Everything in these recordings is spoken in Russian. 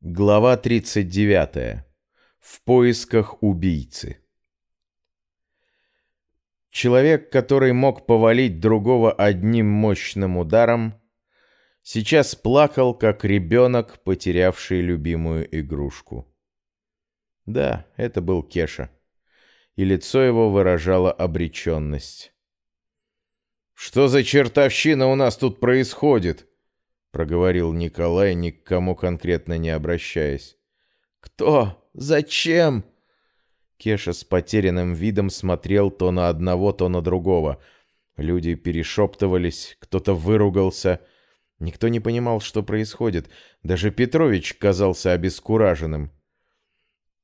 Глава 39. В поисках убийцы. Человек, который мог повалить другого одним мощным ударом, сейчас плакал, как ребенок, потерявший любимую игрушку. Да, это был Кеша, и лицо его выражало обреченность. «Что за чертовщина у нас тут происходит?» — проговорил Николай, ни к кому конкретно не обращаясь. «Кто? Зачем?» Кеша с потерянным видом смотрел то на одного, то на другого. Люди перешептывались, кто-то выругался. Никто не понимал, что происходит. Даже Петрович казался обескураженным.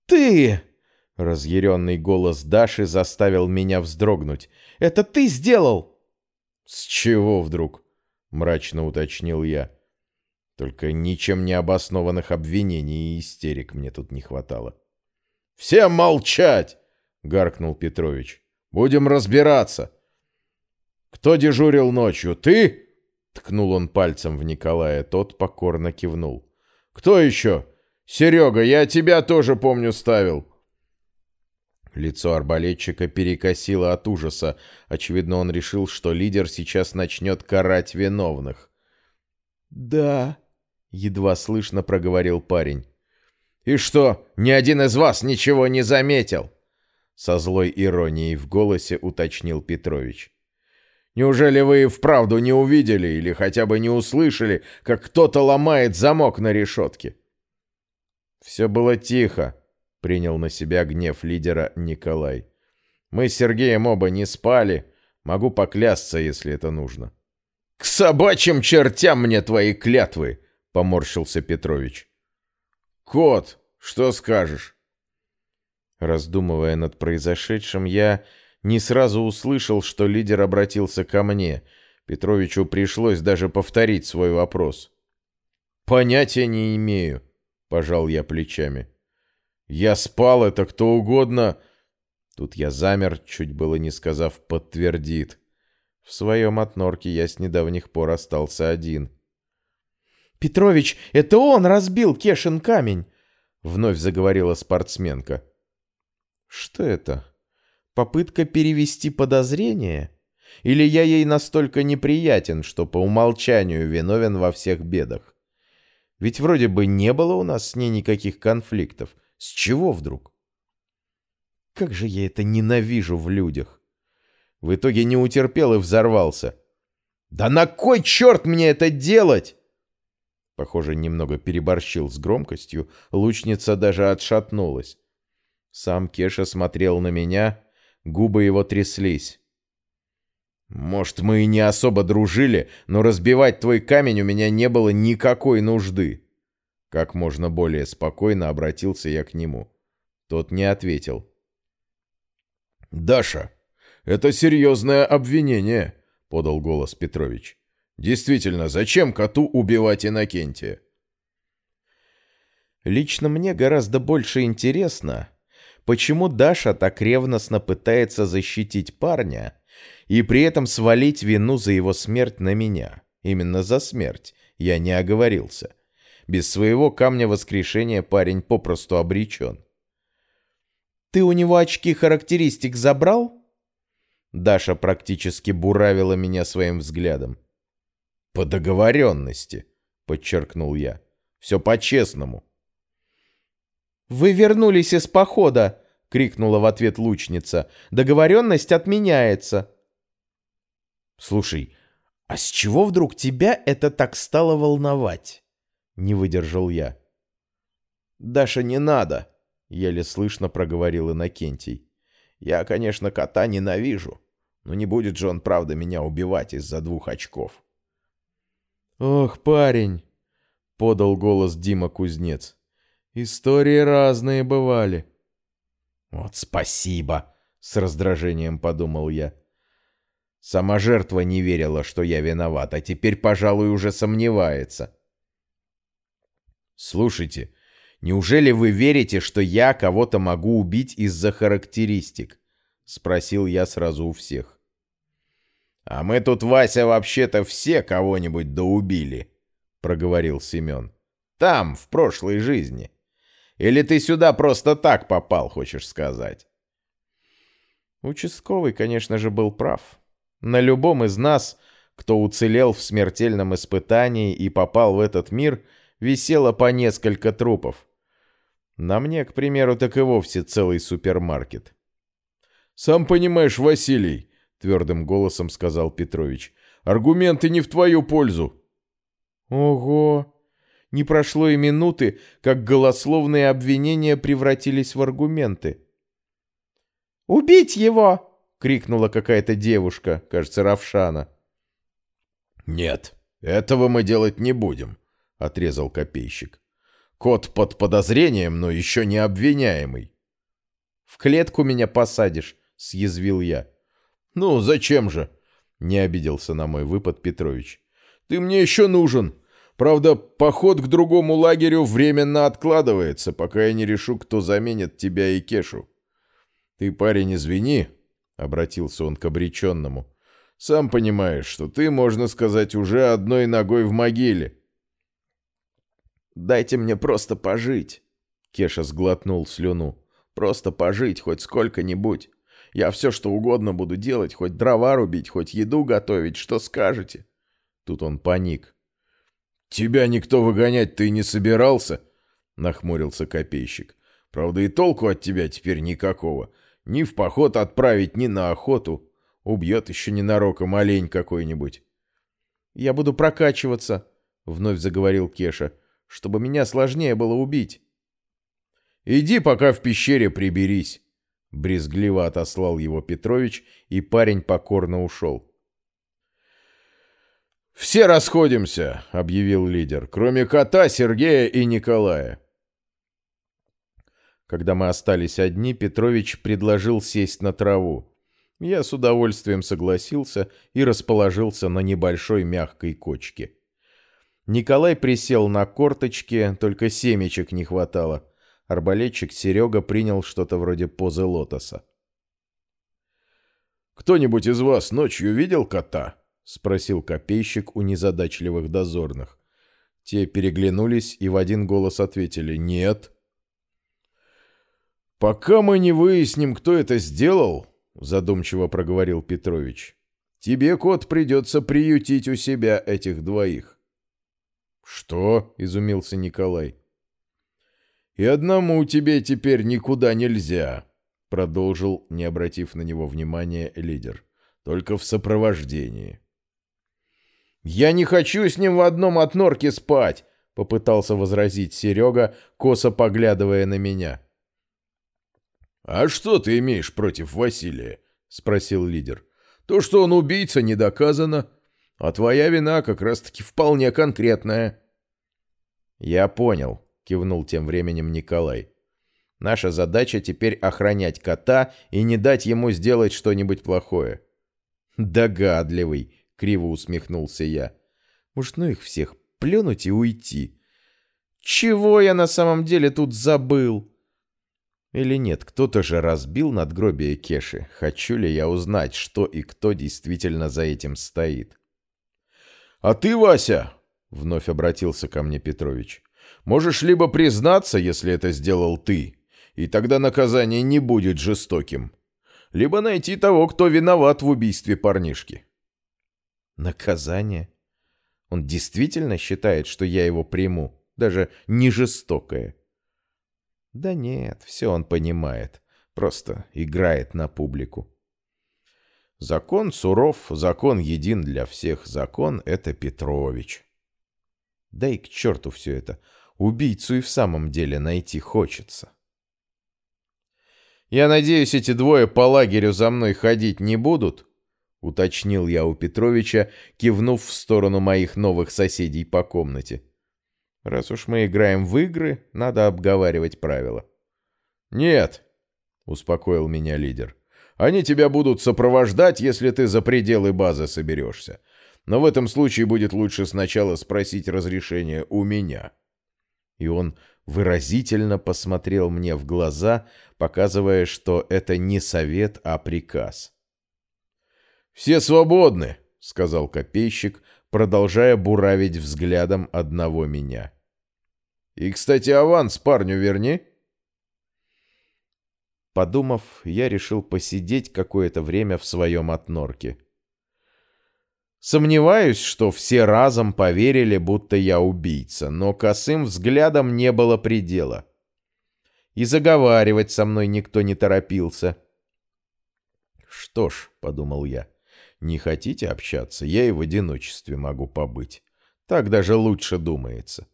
«Ты!» — разъяренный голос Даши заставил меня вздрогнуть. «Это ты сделал!» «С чего вдруг?» — мрачно уточнил я. Только ничем не обоснованных обвинений и истерик мне тут не хватало. «Всем молчать!» — гаркнул Петрович. «Будем разбираться!» «Кто дежурил ночью? Ты?» — ткнул он пальцем в Николая. Тот покорно кивнул. «Кто еще?» «Серега, я тебя тоже, помню, ставил!» Лицо арбалетчика перекосило от ужаса. Очевидно, он решил, что лидер сейчас начнет карать виновных. «Да», едва слышно проговорил парень. «И что, ни один из вас ничего не заметил?» Со злой иронией в голосе уточнил Петрович. «Неужели вы вправду не увидели или хотя бы не услышали, как кто-то ломает замок на решетке?» «Все было тихо», — принял на себя гнев лидера Николай. «Мы с Сергеем оба не спали. Могу поклясться, если это нужно». «К собачьим чертям мне твои клятвы!» Поморщился Петрович. «Кот, что скажешь?» Раздумывая над произошедшим, я не сразу услышал, что лидер обратился ко мне. Петровичу пришлось даже повторить свой вопрос. «Понятия не имею», — пожал я плечами. «Я спал, это кто угодно...» Тут я замер, чуть было не сказав «подтвердит». В своем отнорке я с недавних пор остался один. «Петрович, это он разбил Кешин камень!» — вновь заговорила спортсменка. «Что это? Попытка перевести подозрение? Или я ей настолько неприятен, что по умолчанию виновен во всех бедах? Ведь вроде бы не было у нас с ней никаких конфликтов. С чего вдруг?» Как же я это ненавижу в людях! В итоге не утерпел и взорвался. «Да на кой черт мне это делать?» Похоже, немного переборщил с громкостью, лучница даже отшатнулась. Сам Кеша смотрел на меня, губы его тряслись. «Может, мы и не особо дружили, но разбивать твой камень у меня не было никакой нужды». Как можно более спокойно обратился я к нему. Тот не ответил. «Даша, это серьезное обвинение», — подал голос Петрович. Действительно, зачем коту убивать Иннокентия? Лично мне гораздо больше интересно, почему Даша так ревностно пытается защитить парня и при этом свалить вину за его смерть на меня. Именно за смерть. Я не оговорился. Без своего камня воскрешения парень попросту обречен. «Ты у него очки характеристик забрал?» Даша практически буравила меня своим взглядом. «По договоренности», — подчеркнул я. «Все по-честному». «Вы вернулись из похода!» — крикнула в ответ лучница. «Договоренность отменяется!» «Слушай, а с чего вдруг тебя это так стало волновать?» — не выдержал я. «Даша, не надо!» — еле слышно проговорил Иннокентий. «Я, конечно, кота ненавижу, но не будет же он, правда, меня убивать из-за двух очков». «Ох, парень!» — подал голос Дима Кузнец. «Истории разные бывали». «Вот спасибо!» — с раздражением подумал я. Сама жертва не верила, что я виноват, а теперь, пожалуй, уже сомневается. «Слушайте, неужели вы верите, что я кого-то могу убить из-за характеристик?» — спросил я сразу у всех. «А мы тут, Вася, вообще-то все кого-нибудь доубили», — проговорил Семен. Там, в прошлой жизни. Или ты сюда просто так попал, хочешь сказать? Участковый, конечно же, был прав. На любом из нас, кто уцелел в смертельном испытании и попал в этот мир, висело по несколько трупов. На мне, к примеру, так и вовсе целый супермаркет. «Сам понимаешь, Василий», — твердым голосом сказал Петрович, — «аргументы не в твою пользу». «Ого!» Не прошло и минуты, как голословные обвинения превратились в аргументы. «Убить его!» — крикнула какая-то девушка, кажется, Равшана. «Нет, этого мы делать не будем», — отрезал копейщик. «Кот под подозрением, но еще не обвиняемый». «В клетку меня посадишь», — съязвил я. «Ну, зачем же?» — не обиделся на мой выпад Петрович. «Ты мне еще нужен. Правда, поход к другому лагерю временно откладывается, пока я не решу, кто заменит тебя и Кешу. Ты, парень, извини, — обратился он к обреченному. Сам понимаешь, что ты, можно сказать, уже одной ногой в могиле. «Дайте мне просто пожить», — Кеша сглотнул слюну. «Просто пожить хоть сколько-нибудь. Я все, что угодно буду делать, хоть дрова рубить, хоть еду готовить, что скажете». Тут он паник. «Тебя никто выгонять ты не собирался?» — нахмурился копейщик. «Правда, и толку от тебя теперь никакого. Ни в поход отправить, ни на охоту. Убьет еще ненароком олень какой-нибудь». «Я буду прокачиваться», — вновь заговорил Кеша, — «чтобы меня сложнее было убить». «Иди пока в пещере приберись», — брезгливо отослал его Петрович, и парень покорно ушел. «Все расходимся», — объявил лидер, «кроме кота, Сергея и Николая». Когда мы остались одни, Петрович предложил сесть на траву. Я с удовольствием согласился и расположился на небольшой мягкой кочке. Николай присел на корточки, только семечек не хватало. Арбалетчик Серега принял что-то вроде позы лотоса. «Кто-нибудь из вас ночью видел кота?» — спросил копейщик у незадачливых дозорных. Те переглянулись и в один голос ответили «нет». «Пока мы не выясним, кто это сделал», — задумчиво проговорил Петрович, — «тебе, кот, придется приютить у себя этих двоих». «Что?» — изумился Николай. «И одному тебе теперь никуда нельзя», — продолжил, не обратив на него внимания, лидер. «Только в сопровождении». «Я не хочу с ним в одном от норки спать!» — попытался возразить Серега, косо поглядывая на меня. «А что ты имеешь против Василия?» — спросил лидер. «То, что он убийца, не доказано, а твоя вина как раз-таки вполне конкретная». «Я понял», — кивнул тем временем Николай. «Наша задача теперь охранять кота и не дать ему сделать что-нибудь плохое». «Догадливый», — криво усмехнулся я. «Может, ну их всех плюнуть и уйти?» «Чего я на самом деле тут забыл?» Или нет, кто-то же разбил надгробие Кеши. Хочу ли я узнать, что и кто действительно за этим стоит? «А ты, Вася!» — вновь обратился ко мне Петрович. «Можешь либо признаться, если это сделал ты, и тогда наказание не будет жестоким, либо найти того, кто виноват в убийстве парнишки». Наказание? Он действительно считает, что я его приму, даже не жестокое? Да нет, все он понимает, просто играет на публику. Закон суров, закон един для всех, закон — это Петрович. Да и к черту все это, убийцу и в самом деле найти хочется. Я надеюсь, эти двое по лагерю за мной ходить не будут? уточнил я у Петровича, кивнув в сторону моих новых соседей по комнате. Раз уж мы играем в игры, надо обговаривать правила. Нет, успокоил меня лидер. Они тебя будут сопровождать, если ты за пределы базы соберешься. Но в этом случае будет лучше сначала спросить разрешение у меня. И он выразительно посмотрел мне в глаза, показывая, что это не совет, а приказ. «Все свободны», — сказал копейщик, продолжая буравить взглядом одного меня. И, кстати, аванс парню верни. Подумав, я решил посидеть какое-то время в своем отнорке. Сомневаюсь, что все разом поверили, будто я убийца, но косым взглядом не было предела. И заговаривать со мной никто не торопился. «Что ж», — подумал я, — «не хотите общаться? Я и в одиночестве могу побыть. Так даже лучше думается».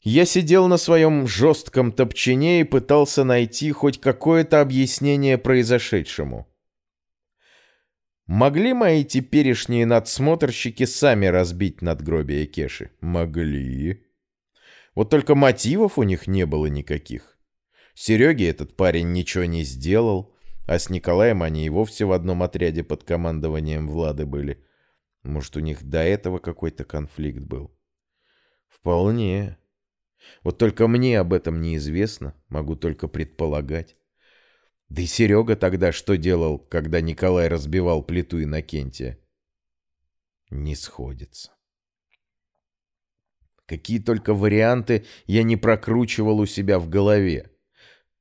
Я сидел на своем жестком топчине и пытался найти хоть какое-то объяснение произошедшему. Могли мои теперешние надсмотрщики сами разбить надгробие Кеши? Могли. Вот только мотивов у них не было никаких. Сереге этот парень ничего не сделал, а с Николаем они и вовсе в одном отряде под командованием Влады были. Может, у них до этого какой-то конфликт был? Вполне. Вот только мне об этом неизвестно, могу только предполагать. Да и Серега тогда что делал, когда Николай разбивал плиту Иннокентия? Не сходится. Какие только варианты я не прокручивал у себя в голове.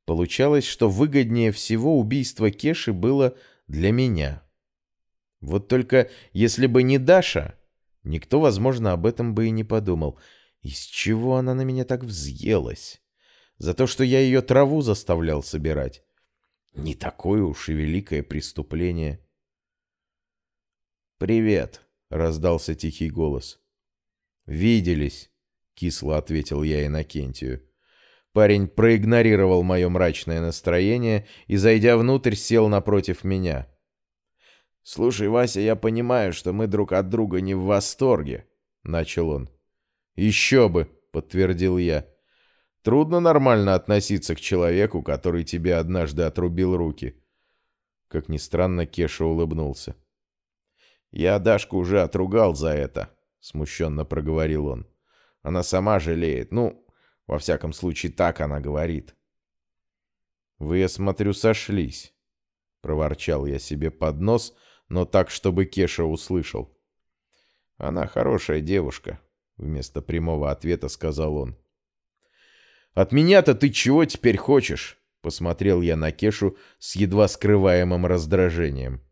Получалось, что выгоднее всего убийство Кеши было для меня. Вот только если бы не Даша, никто, возможно, об этом бы и не подумал — из чего она на меня так взъелась? За то, что я ее траву заставлял собирать. Не такое уж и великое преступление. «Привет», — раздался тихий голос. «Виделись», — кисло ответил я Иннокентию. Парень проигнорировал мое мрачное настроение и, зайдя внутрь, сел напротив меня. «Слушай, Вася, я понимаю, что мы друг от друга не в восторге», — начал он. «Еще бы», — подтвердил я. «Трудно нормально относиться к человеку, который тебе однажды отрубил руки». Как ни странно, Кеша улыбнулся. «Я Дашку уже отругал за это», — смущенно проговорил он. «Она сама жалеет. Ну, во всяком случае, так она говорит». «Вы, я смотрю, сошлись», — проворчал я себе под нос, но так, чтобы Кеша услышал. «Она хорошая девушка», Вместо прямого ответа сказал он. «От меня-то ты чего теперь хочешь?» Посмотрел я на Кешу с едва скрываемым раздражением.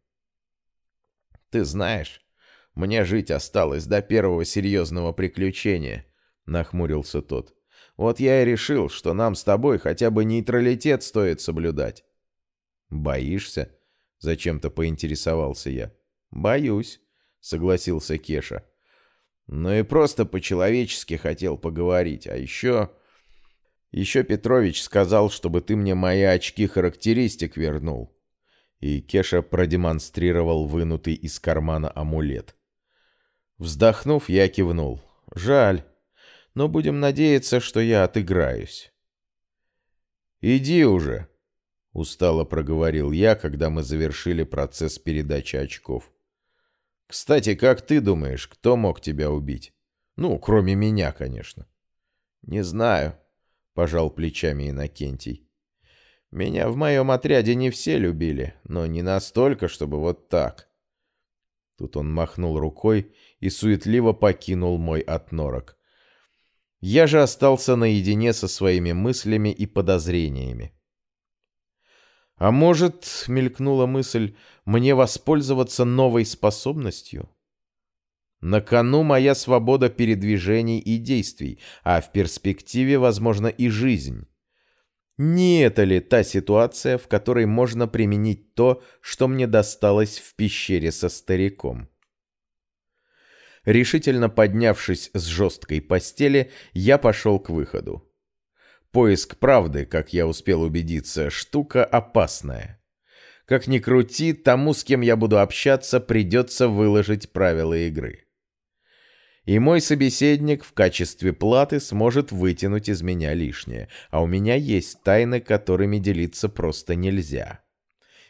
«Ты знаешь, мне жить осталось до первого серьезного приключения», — нахмурился тот. «Вот я и решил, что нам с тобой хотя бы нейтралитет стоит соблюдать». «Боишься?» — зачем-то поинтересовался я. «Боюсь», — согласился Кеша. Ну и просто по-человечески хотел поговорить. А еще... Еще Петрович сказал, чтобы ты мне мои очки характеристик вернул. И Кеша продемонстрировал вынутый из кармана амулет. Вздохнув, я кивнул. Жаль, но будем надеяться, что я отыграюсь. «Иди уже», — устало проговорил я, когда мы завершили процесс передачи очков. Кстати, как ты думаешь, кто мог тебя убить? Ну, кроме меня, конечно. Не знаю, пожал плечами Иннокентий. Меня в моем отряде не все любили, но не настолько, чтобы вот так. Тут он махнул рукой и суетливо покинул мой отнорок. Я же остался наедине со своими мыслями и подозрениями. А может, мелькнула мысль, мне воспользоваться новой способностью? На кону моя свобода передвижений и действий, а в перспективе, возможно, и жизнь. Не это ли та ситуация, в которой можно применить то, что мне досталось в пещере со стариком? Решительно поднявшись с жесткой постели, я пошел к выходу. Поиск правды, как я успел убедиться, штука опасная. Как ни крути, тому, с кем я буду общаться, придется выложить правила игры. И мой собеседник в качестве платы сможет вытянуть из меня лишнее, а у меня есть тайны, которыми делиться просто нельзя.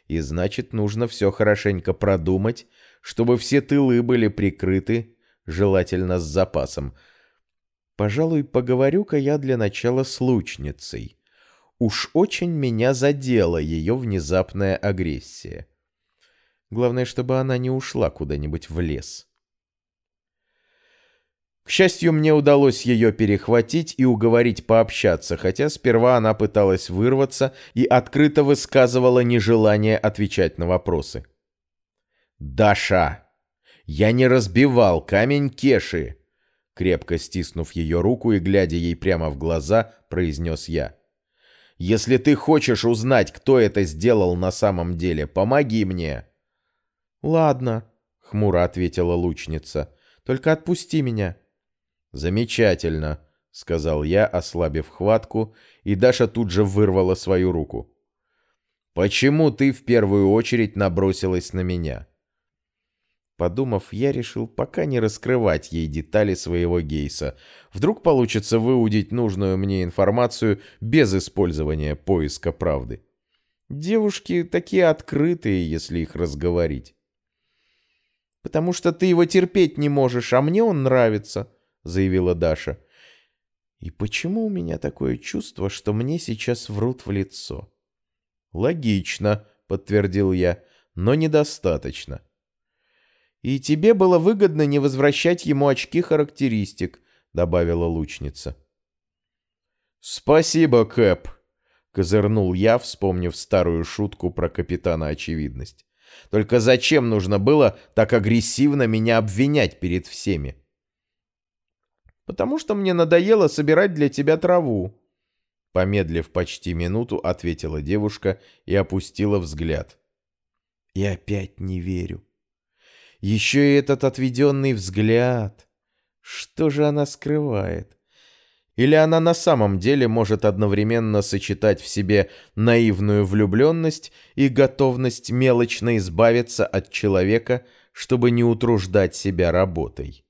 И значит, нужно все хорошенько продумать, чтобы все тылы были прикрыты, желательно с запасом, Пожалуй, поговорю-ка я для начала с лучницей. Уж очень меня задела ее внезапная агрессия. Главное, чтобы она не ушла куда-нибудь в лес. К счастью, мне удалось ее перехватить и уговорить пообщаться, хотя сперва она пыталась вырваться и открыто высказывала нежелание отвечать на вопросы. «Даша, я не разбивал камень Кеши!» Крепко стиснув ее руку и глядя ей прямо в глаза, произнес я. «Если ты хочешь узнать, кто это сделал на самом деле, помоги мне!» «Ладно», — хмуро ответила лучница, — «только отпусти меня». «Замечательно», — сказал я, ослабив хватку, и Даша тут же вырвала свою руку. «Почему ты в первую очередь набросилась на меня?» Подумав, я решил пока не раскрывать ей детали своего гейса. Вдруг получится выудить нужную мне информацию без использования поиска правды. Девушки такие открытые, если их разговорить. «Потому что ты его терпеть не можешь, а мне он нравится», заявила Даша. И почему у меня такое чувство, что мне сейчас врут в лицо? Логично, подтвердил я, но недостаточно. И тебе было выгодно не возвращать ему очки характеристик, добавила лучница. Спасибо, Кэп, козырнул я, вспомнив старую шутку про капитана Очевидность. Только зачем нужно было так агрессивно меня обвинять перед всеми? Потому что мне надоело собирать для тебя траву». Помедлив почти минуту, ответила девушка и опустила взгляд. «И опять не верю. Еще и этот отведенный взгляд. Что же она скрывает? Или она на самом деле может одновременно сочетать в себе наивную влюбленность и готовность мелочно избавиться от человека, чтобы не утруждать себя работой?»